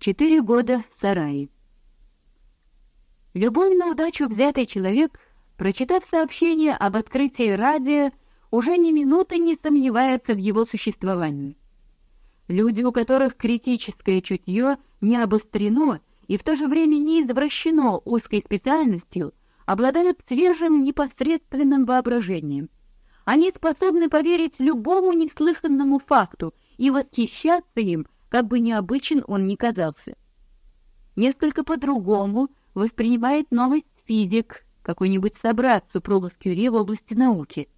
Четыре года в сарае. Любой на удачу взятый человек, прочитав сообщение об открытии радио, уже ни минуты не сомневается в его существовании. Люди, у которых критическое чутье не обострено и в то же время не извращено узкой специальностью, обладают свежим непосредственным воображением. Они способны поверить любому неслыханному факту и восхищаться им, как бы необычен он ни казался. Несколько по-другому воспринимает новость физик, какой-нибудь собрат супругов Кюри в области науки.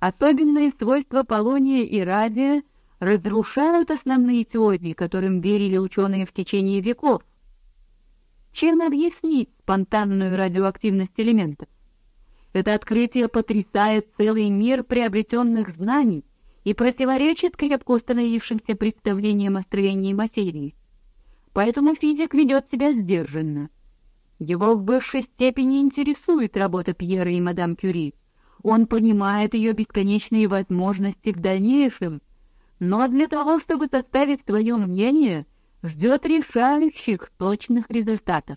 Особенные свойства полония и радия разрушают основные теории, которым верили ученые в течение веков. Чем объяснить спонтанную радиоактивность элементов? Это открытие потрясает целый мир приобретенных знаний и противоречит крепко установившимся представлениям о строении материи. Поэтому физик ведет себя сдержанно. Его в высшей степени интересует работа Пьера и мадам Кюри. Он понимает ее бесконечные возможности в дальнейшем, но для того, чтобы составить свое мнение, ждет решающих точных результатов.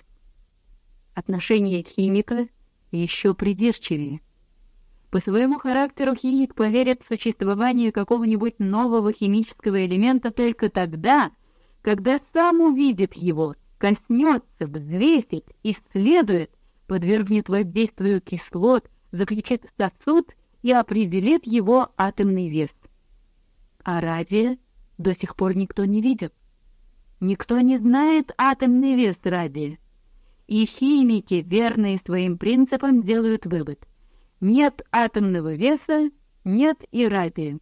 Отношение химика еще придирчивее. По своему характеру химик поверит в существование какого-нибудь нового химического элемента только тогда, когда сам увидит его, коснется, взвесит, исследует, подвергнет воздействию кислот, заключит сосуд и определит его атомный вес. А радия до сих пор никто не видел. Никто не знает атомный вес радия. И химики, верные своим принципам, делают вывод: нет атомного веса, нет и радия.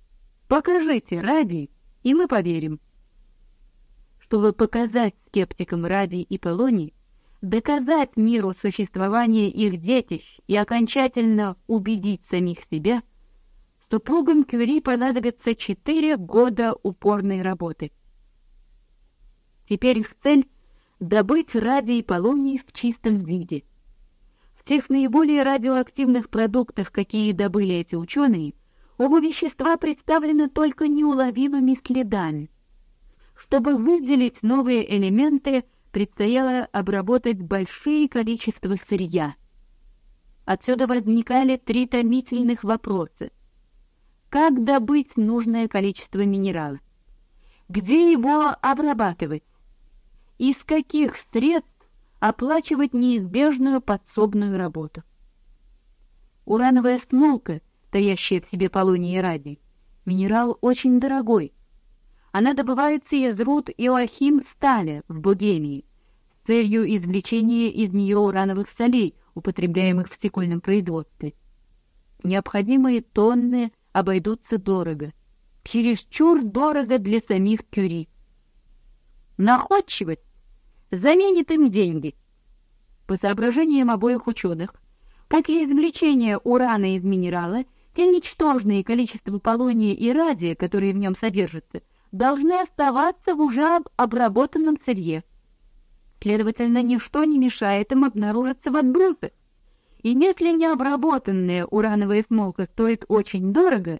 Покажите радий, и мы поверим. Чтобы показать скептикам радий и полоний, доказать миру существование их детищ и окончательно убедить самих себя, супругам Кюри понадобится четыре года упорной работы. Теперь их цель добыть радий и полоний в чистом виде. Тех наиболее радиоактивных продуктах, какие добыли эти ученые, оба вещества представлены только неуловимыми следами. Чтобы выделить новые элементы, предстояло обработать большие количества сырья. Отсюда возникали три томительных вопроса. Как добыть нужное количество минералов? Где его обрабатывать? из каких средств оплачивать неизбежную подсобную работу. Урановая смолка, таящая в себе полоний и радий, минерал очень дорогой. Она добывается из руд Иоахим стали в Богемии с целью извлечения из нее урановых солей, употребляемых в стекольном производстве. Необходимые тонны обойдутся дорого, чересчур дорого для самих Кюри. Находчивость заменит им деньги. По соображениям обоих ученых, как и извлечение урана из минерала, те ничтожные количества полония и радия, которые в нем содержатся, должны оставаться в уже обработанном сырье. Следовательно, ничто не мешает им обнаружиться в отбросах. И если необработанная урановая смолка стоит очень дорого,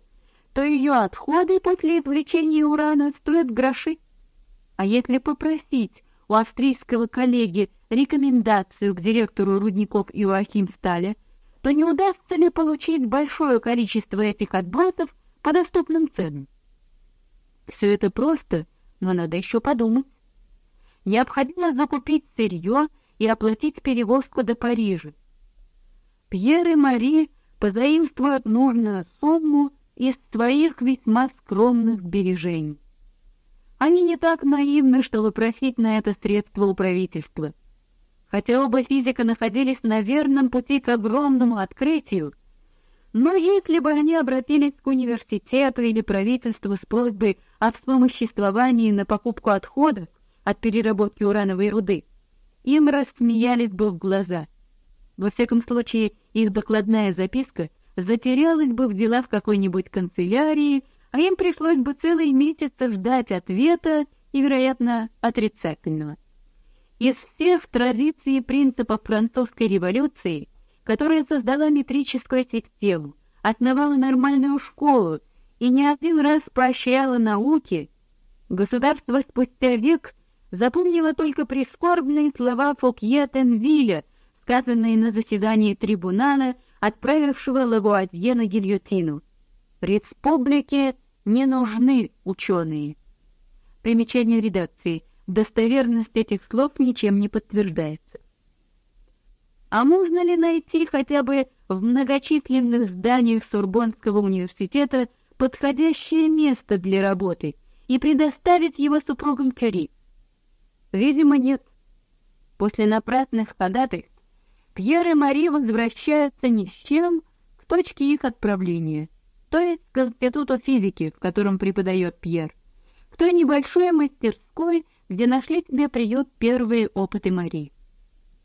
то ее отходы после извлечения урана стоят гроши. А если попросить у австрийского коллеги рекомендацию к директору рудников Иоахим Сталя, то не удастся ли получить большое количество этих отбросов по доступным ценам? Все это просто, но надо еще подумать. Необходимо закупить сырье и оплатить перевозку до Парижа. Пьер и Мари позаимствуют нужную сумму из своих весьма скромных сбережений. Они не так наивны, чтобы просить на это средства у правительства. Хотя оба физика находились на верном пути к огромному открытию, но если бы они обратились к университету или правительству с просьбой о вспомоществовании на покупку отходов от переработки урановой руды, им рассмеялись бы в глаза. Во всяком случае, их докладная записка затерялась бы в делах какой-нибудь канцелярии а им пришлось бы целый месяц ждать ответа и, вероятно, отрицательного. Из всех традиций и принципов французской революции, которая создала метрическую систему, основала нормальную школу и не один раз поощряла науки, государство спустя век запомнила только прискорбные слова Фокье Тенвиля, сказанные на заседании трибунала, отправившего Лавуазье на гильотину. Республике не нужны ученые. Примечание редакции. Достоверность этих слов ничем не подтверждается. А можно ли найти хотя бы в многочисленных зданиях Сорбонского университета подходящее место для работы и предоставить его супругам Кюри? Видимо, нет. После напрасных ходатайств Пьер и Мари возвращаются ни с чем к точке их отправления, то есть к институту физики, в котором преподает Пьер, к той небольшой мастерской, где нашли себе приют первые опыты Мари.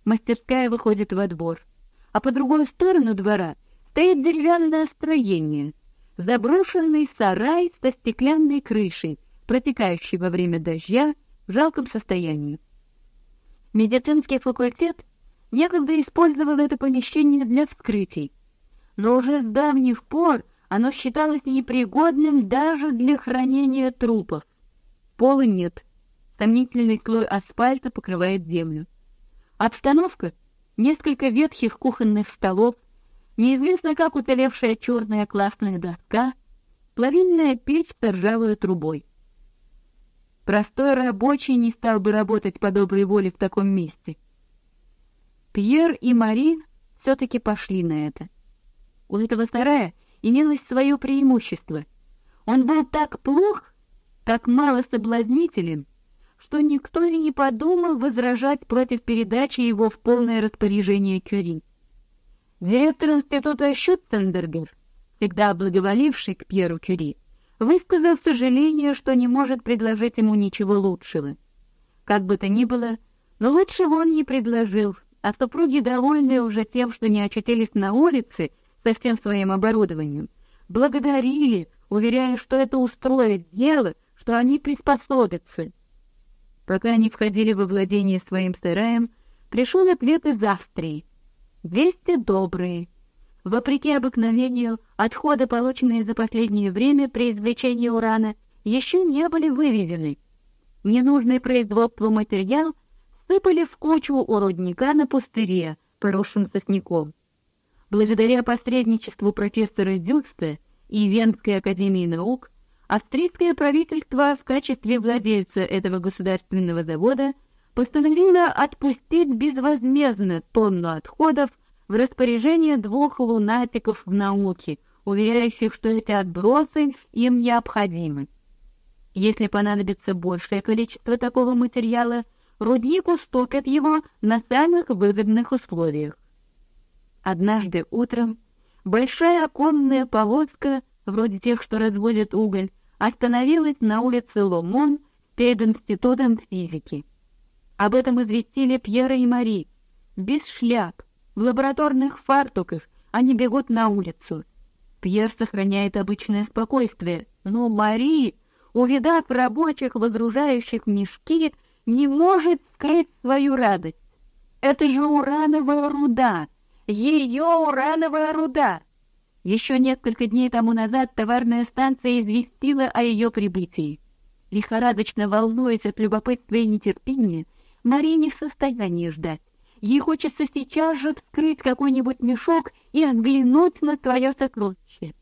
Мастерская выходит во двор, а по другую сторону двора стоит деревянное строение, заброшенный сарай со стеклянной крышей, протекающий во время дождя в жалком состоянии. Медицинский факультет некогда использовал это помещение для вскрытий, но уже с давних пор оно считалось непригодным даже для хранения трупов. Пола нет, сомнительный слой асфальта покрывает землю. Обстановка — несколько ветхих кухонных столов, неизвестно как уцелевшая черная классная доска, плавильная печь с ржавой трубой. Простой рабочий не стал бы работать по доброй воле в таком месте. Пьер и Мари все-таки пошли на это. У этого сарая имелось свое преимущество. Он был так плох, так мало соблазнителен, что никто и не подумал возражать против передачи его в полное распоряжение Кюри. Директор института Шутценбергер, всегда благоволивший к Пьеру Кюри, высказал сожаление, что не может предложить ему ничего лучшего. Как бы то ни было, но лучшего он не предложил, а супруги, довольные уже тем, что не очутились на улице со всем своим оборудованием, благодарили, уверяя, что это устроит дело, что они приспособятся. Пока они входили во владение своим сараем, пришел ответ из Австрии. Вести добрые. Вопреки обыкновению, отходы, полученные за последнее время при извлечении урана, еще не были вывезены. Ненужный производству материал сыпали в кучу у рудника на пустыре, поросшем сосняком. Благодаря посредничеству профессора Дюста и Венской академии наук, Австрийское правительство в качестве владельца этого государственного завода постановило отпустить безвозмездно тонну отходов в распоряжение двух лунатиков в науке, уверяющих, что эти отбросы им необходимы. Если понадобится большее количество такого материала, рудник уступит его на самых выгодных условиях. Однажды утром большая оконная повозка, вроде тех, что разводят уголь, остановилась на улице Ломон перед институтом физики. Об этом известили Пьера и Мари. Без шляп, в лабораторных фартуках они бегут на улицу. Пьер сохраняет обычное спокойствие, но Мари, увидав рабочих, возгружающих мешки, не может скрыть свою радость. Это же урановая руда, ее урановая руда. Еще несколько дней тому назад товарная станция известила о ее прибытии. Лихорадочно волнуясь от любопытства и нетерпения, Мария не в состоянии ждать. Ей хочется сейчас же вскрыть какой-нибудь мешок и взглянуть на твое сокровище.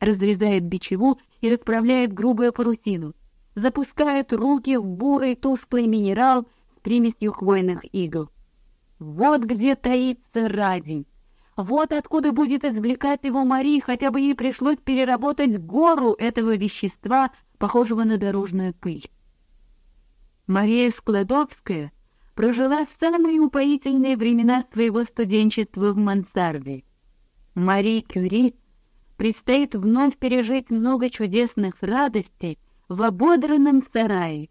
Разрезает бичеву и расправляет грубую парусину. Запускает руки в бурый тусклый минерал с примесью хвойных игл. Вот где таится радень. Вот откуда будет извлекать его Мари, хотя бы ей пришлось переработать гору этого вещества, похожего на дорожную пыль. Мария Складовская прожила самые упоительные времена своего студенчества в мансарде. Мари Кюри предстоит вновь пережить много чудесных радостей в ободранном сарае.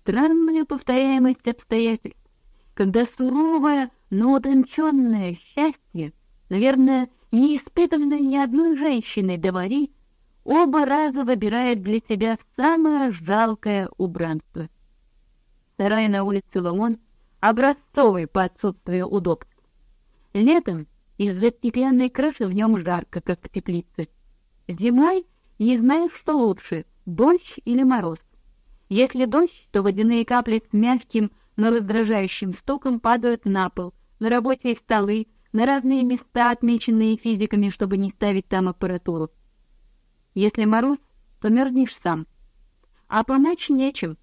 Странная повторяемость обстоятельств, когда суровая но утонченное счастье, наверное, не испытанное ни одной женщиной до Мари, оба раза выбирает для себя самое жалкое убранство. Сарай на улице Ломон образцовый по отсутствию удобств. Летом из-за стеклянной крыши в нем жарко, как в теплице. Зимой не знаешь, что лучше, дождь или мороз. Если дождь, то водяные капли с мягким, но раздражающим стуком падают на пол, на рабочие столы, на разные места, отмеченные физиками, чтобы не ставить там аппаратуру. Если мороз, то мерзнешь сам. А помочь нечем.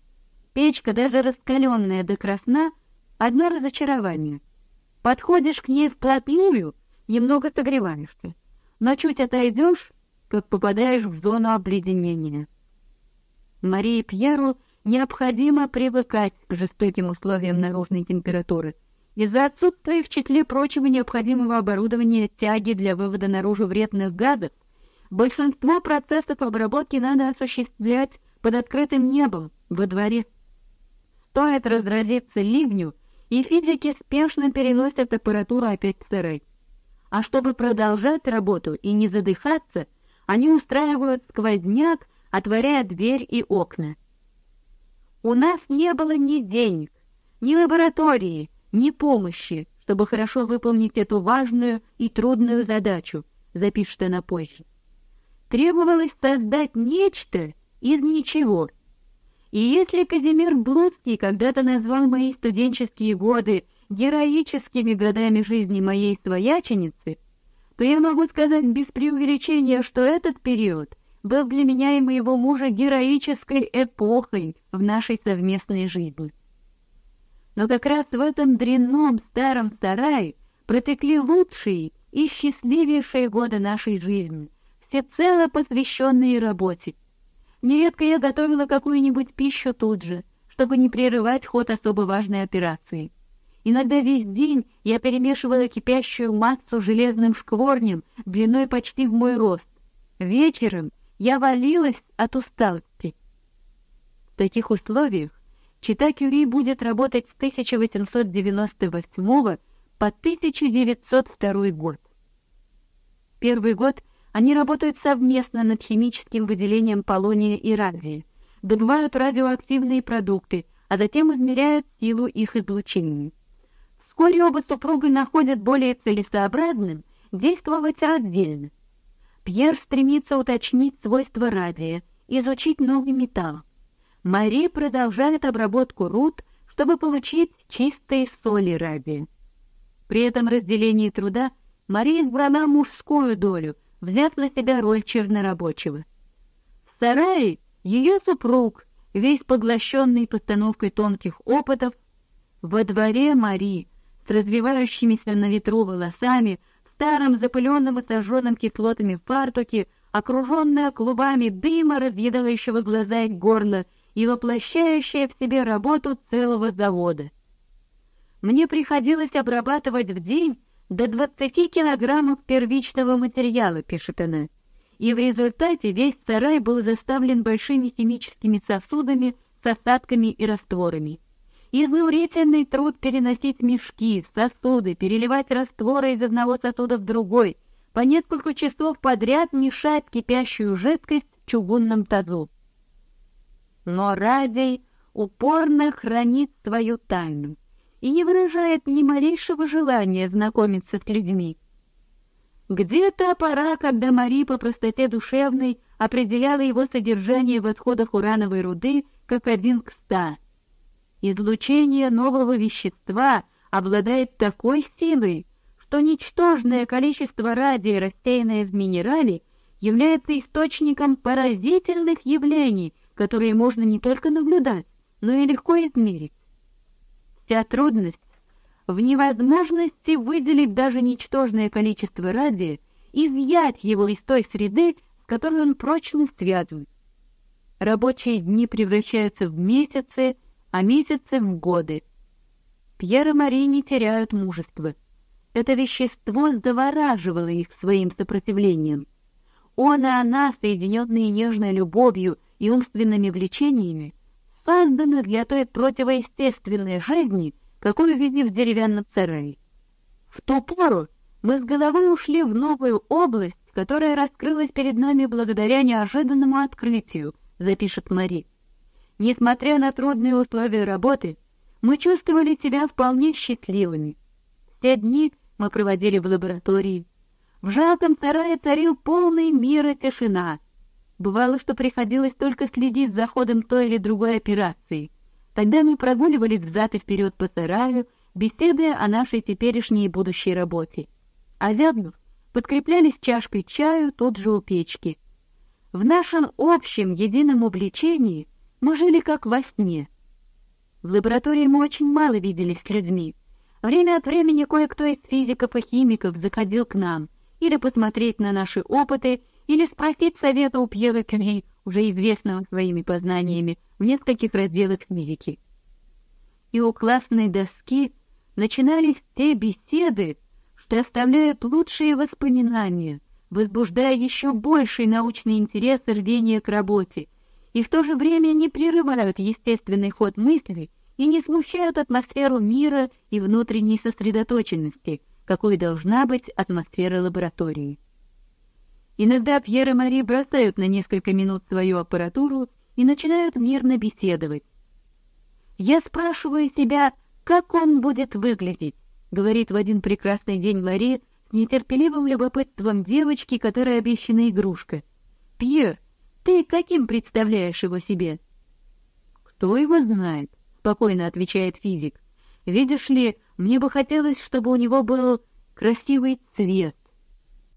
Печка, даже раскаленная до красна, одно разочарование. Подходишь к ней вплотную, немного согреваешься, но чуть отойдешь, как попадаешь в зону обледенения. Марии Пьеру необходимо привыкать к жестоким условиям наружной температуры. Из-за отсутствия в числе прочего необходимого оборудования тяги для вывода наружу вредных газов, большинство процессов обработки надо осуществлять под открытым небом во дворе. Стоит разразиться ливню, и физики спешно переносят аппаратуру опять в сарай. А чтобы продолжать работу и не задыхаться, они устраивают сквозняк, отворяя дверь и окна. У нас не было ни денег, ни лаборатории, ни помощи, чтобы хорошо выполнить эту важную и трудную задачу, запишет она позже. Требовалось создать нечто из ничего. И если Казимир Блудский когда-то назвал мои студенческие годы героическими годами жизни моей свояченицы, то я могу сказать без преувеличения, что этот период был для меня и моего мужа героической эпохой в нашей совместной жизни. Но как раз в этом дрянном старом сарае протекли лучшие и счастливейшие годы нашей жизни, всецело посвященные работе. Нередко я готовила какую-нибудь пищу тут же, чтобы не прерывать ход особо важной операции. Иногда весь день я перемешивала кипящую массу железным шкворнем длиной почти в мой рост. Вечером я валилась от усталости. В таких условиях Чита Кюри будет работать с 1898 по 1902 год. Первый год они работают совместно над химическим выделением полония и радия, добывают радиоактивные продукты, а затем измеряют силу их излучения. Вскоре оба супруга находят более целесообразным действовать отдельно. Пьер стремится уточнить свойства радия, изучить новый металл. Мари продолжает обработку руд, чтобы получить чистые соли радия. При этом разделении труда Мария избрала мужскую долю, взяв на себя роль чернорабочего. В сарае ее супруг, весь поглощенный постановкой тонких опытов, во дворе Мари с развивающимися на ветру волосами, в старом запыленном и сожженном кислотами фартуке, окруженная клубами дыма, разъедающего глаза и горло, и воплощающая в себе работу целого завода. Мне приходилось обрабатывать в день до 20 килограммов первичного материала, пишет она, и в результате весь сарай был заставлен большими химическими сосудами с остатками и растворами. Изнурительный труд переносить мешки, сосуды, переливать растворы из одного сосуда в другой, по несколько часов подряд мешать кипящую жидкость в чугунном тазу. Но Радий упорно хранит свою тайну и не выражает ни малейшего желания знакомиться с людьми. Где-то пора, когда Мари по простоте душевной определяла его содержание в отходах урановой руды как один к ста — Излучение нового вещества обладает такой силой, что ничтожное количество радия, рассеянное в минерале, является источником поразительных явлений, которые можно не только наблюдать, но и легко измерить. Вся трудность в невозможности выделить даже ничтожное количество радия и изъять его из той среды, с которой он прочно связан. Рабочие дни превращаются в месяцы, а месяцы в годы. Пьер и Мари не теряют мужества. Это вещество завораживало их своим сопротивлением. Он и она, соединенные нежной любовью и умственными влечениями, созданы для той противоестественной жизни, какую видим в деревянном сарае. В ту пору мы с головой ушли в новую область, которая раскрылась перед нами благодаря неожиданному открытию, запишет Мари. Несмотря на трудные условия работы, мы чувствовали себя вполне счастливыми. Все дни мы проводили в лаборатории. В жалком сарае царил полный мир и тишина. Бывало, что приходилось только следить за ходом той или другой операции. Тогда мы прогуливались взад и вперед по сараю, беседуя о нашей теперешней и будущей работе. А зябнув, подкреплялись чашкой чаю тут же у печки. В нашем общем едином увлечении мы жили как во сне. В лаборатории мы очень мало виделись с людьми. Время от времени кое-кто из физиков и химиков заходил к нам или посмотреть на наши опыты, или спросить совета у Пьера Кюри, уже известного своими познаниями в нескольких разделах физики. И у классной доски начинались те беседы, что оставляют лучшие воспоминания, возбуждая еще больший научный интерес и рвение к работе, и в то же время не прерывают естественный ход мысли и не смущают атмосферу мира и внутренней сосредоточенности, какой должна быть атмосфера лаборатории. Иногда Пьер и Мари бросают на несколько минут свою аппаратуру и начинают мирно беседовать. Я спрашиваю себя, как он будет выглядеть, говорит в один прекрасный день Мари с нетерпеливым любопытством девочки, которая обещана игрушка. Пьер, ты каким представляешь его себе? Кто его знает? спокойно отвечает физик. Видишь ли, мне бы хотелось, чтобы у него был красивый цвет,